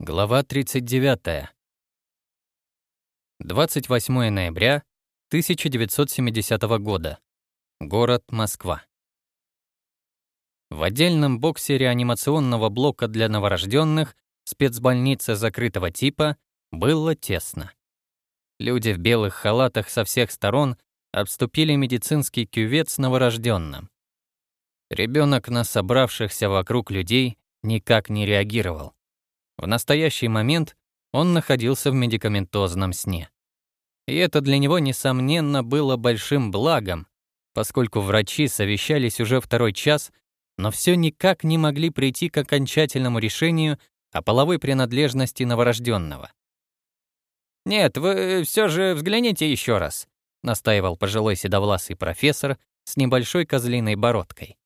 Глава 39. 28 ноября 1970 года. Город Москва. В отдельном боксе реанимационного блока для новорожденных спецбольницы закрытого типа было тесно. Люди в белых халатах со всех сторон обступили медицинский кювет с новорожденным. Ребенок на собравшихся вокруг людей никак не реагировал. В настоящий момент он находился в медикаментозном сне. И это для него, несомненно, было большим благом, поскольку врачи совещались уже второй час, но все никак не могли прийти к окончательному решению о половой принадлежности новорожденного. «Нет, вы все же взгляните еще раз», — настаивал пожилой седовласый профессор с небольшой козлиной бородкой.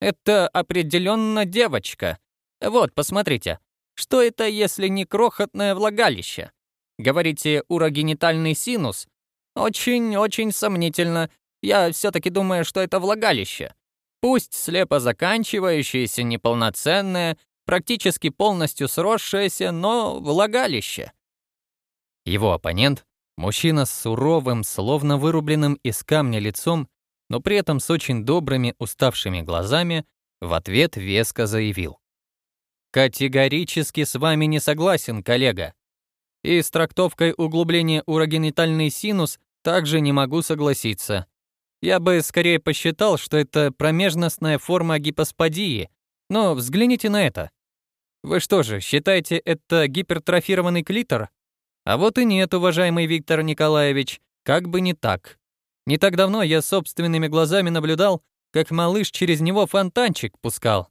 «Это определенно девочка. Вот, посмотрите, что это, если не крохотное влагалище? Говорите, урогенитальный синус? Очень-очень сомнительно. Я все-таки думаю, что это влагалище. Пусть слепо заканчивающееся, неполноценное, практически полностью сросшееся, но влагалище. Его оппонент, мужчина с суровым, словно вырубленным из камня лицом, но при этом с очень добрыми, уставшими глазами, в ответ веско заявил. Категорически с вами не согласен, коллега. И с трактовкой углубления урогенитальный синус также не могу согласиться. Я бы скорее посчитал, что это промежностная форма гипосподии, но взгляните на это. Вы что же, считаете это гипертрофированный клитор? А вот и нет, уважаемый Виктор Николаевич, как бы не так. Не так давно я собственными глазами наблюдал, как малыш через него фонтанчик пускал.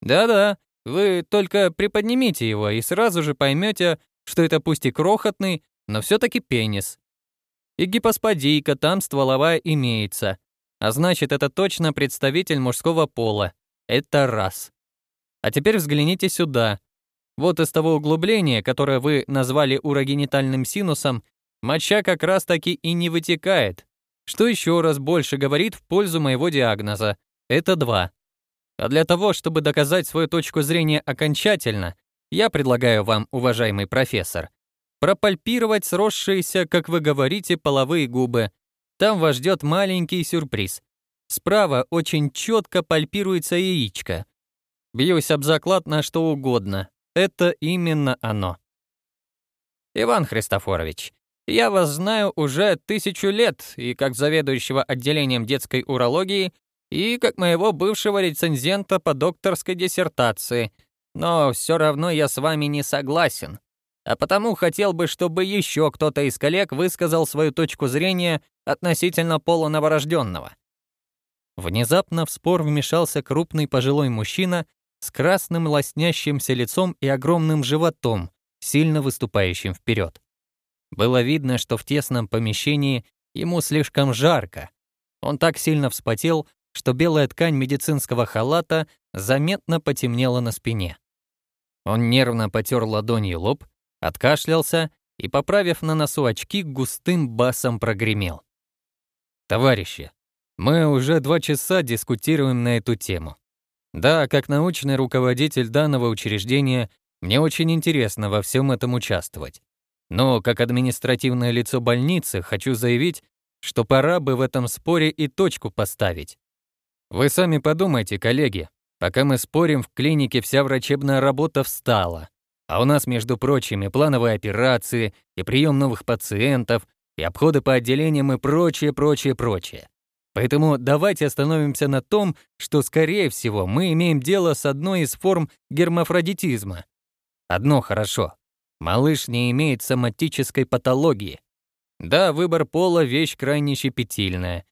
Да-да, вы только приподнимите его и сразу же поймете, что это пусть и крохотный, но все-таки пенис. И гипосподийка там стволовая имеется. А значит, это точно представитель мужского пола. Это раз. А теперь взгляните сюда. Вот из того углубления, которое вы назвали урогенитальным синусом, моча как раз-таки и не вытекает, что еще раз больше говорит в пользу моего диагноза. Это два. А для того, чтобы доказать свою точку зрения окончательно, я предлагаю вам, уважаемый профессор, пропальпировать сросшиеся, как вы говорите, половые губы. Там вас ждет маленький сюрприз. Справа очень четко пальпируется яичко. Бьюсь об заклад на что угодно. Это именно оно. Иван Христофорович, я вас знаю уже тысячу лет, и как заведующего отделением детской урологии и как моего бывшего рецензента по докторской диссертации. Но все равно я с вами не согласен. А потому хотел бы, чтобы еще кто-то из коллег высказал свою точку зрения относительно пола новорожденного. Внезапно в спор вмешался крупный пожилой мужчина с красным лоснящимся лицом и огромным животом, сильно выступающим вперед. Было видно, что в тесном помещении ему слишком жарко. Он так сильно вспотел, что белая ткань медицинского халата заметно потемнела на спине. Он нервно потер ладонью лоб, откашлялся и, поправив на носу очки, густым басом прогремел. «Товарищи, мы уже два часа дискутируем на эту тему. Да, как научный руководитель данного учреждения, мне очень интересно во всем этом участвовать. Но как административное лицо больницы хочу заявить, что пора бы в этом споре и точку поставить. Вы сами подумайте, коллеги. Пока мы спорим, в клинике вся врачебная работа встала. А у нас, между прочим, и плановые операции, и прием новых пациентов, и обходы по отделениям и прочее, прочее, прочее. Поэтому давайте остановимся на том, что, скорее всего, мы имеем дело с одной из форм гермафродитизма. Одно хорошо. Малыш не имеет соматической патологии. Да, выбор пола — вещь крайне щепетильная,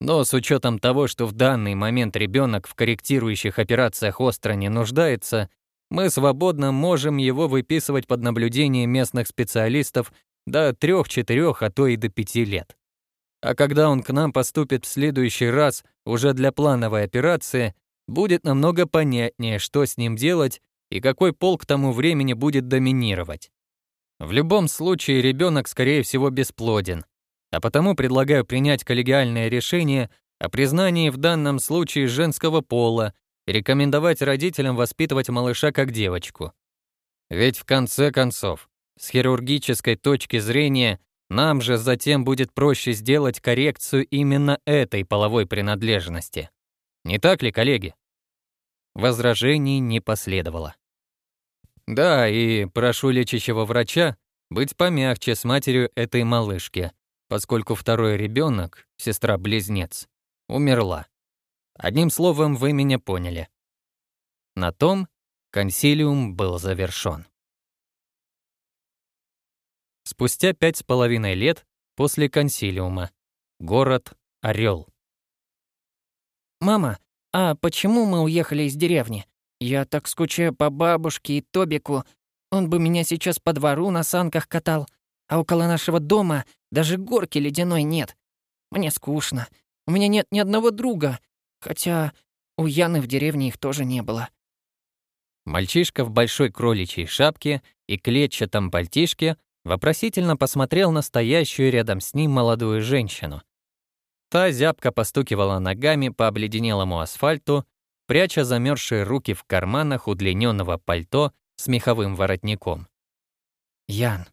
но с учетом того, что в данный момент ребенок в корректирующих операциях остро не нуждается, мы свободно можем его выписывать под наблюдение местных специалистов до 3-4, а то и до 5 лет. А когда он к нам поступит в следующий раз уже для плановой операции, будет намного понятнее, что с ним делать и какой пол к тому времени будет доминировать. В любом случае ребенок, скорее всего, бесплоден, а потому предлагаю принять коллегиальное решение о признании в данном случае женского пола и рекомендовать родителям воспитывать малыша как девочку. Ведь в конце концов, с хирургической точки зрения, нам же затем будет проще сделать коррекцию именно этой половой принадлежности. Не так ли, коллеги? Возражений не последовало. Да, и прошу лечащего врача быть помягче с матерью этой малышки, поскольку второй ребенок, сестра-близнец, умерла. Одним словом, вы меня поняли. На том консилиум был завершен. Спустя пять с половиной лет после консилиума. Город Орел. «Мама, а почему мы уехали из деревни? Я так скучаю по бабушке и Тобику. Он бы меня сейчас по двору на санках катал. А около нашего дома даже горки ледяной нет. Мне скучно. У меня нет ни одного друга. Хотя у Яны в деревне их тоже не было». Мальчишка в большой кроличьей шапке и клетчатом пальтишке вопросительно посмотрел на стоящую рядом с ним молодую женщину. Та зябко постукивала ногами по обледенелому асфальту, пряча замерзшие руки в карманах удлиненного пальто с меховым воротником. «Ян,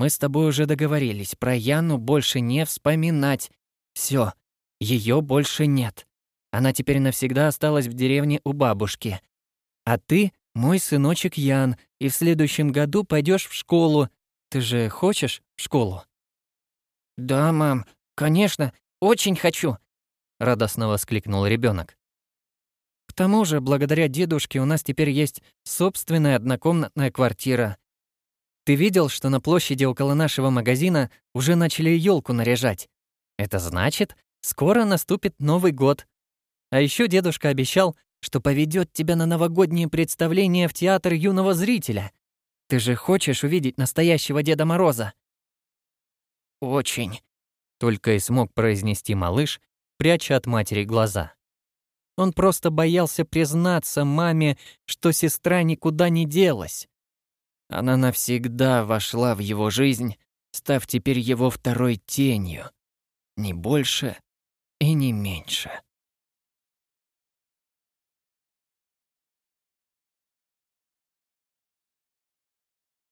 мы с тобой уже договорились, про Яну больше не вспоминать. Все, ее больше нет. Она теперь навсегда осталась в деревне у бабушки. А ты мой сыночек Ян, и в следующем году пойдешь в школу. Ты же хочешь в школу? Да, мам, конечно, очень хочу, радостно воскликнул ребенок. К тому же, благодаря дедушке у нас теперь есть собственная однокомнатная квартира. Ты видел, что на площади около нашего магазина уже начали елку наряжать? Это значит, скоро наступит Новый год. А еще дедушка обещал, что поведет тебя на новогоднее представление в театр юного зрителя. Ты же хочешь увидеть настоящего Деда Мороза? Очень, только и смог произнести малыш, пряча от матери глаза. Он просто боялся признаться маме, что сестра никуда не делась. Она навсегда вошла в его жизнь, став теперь его второй тенью. Не больше и не меньше.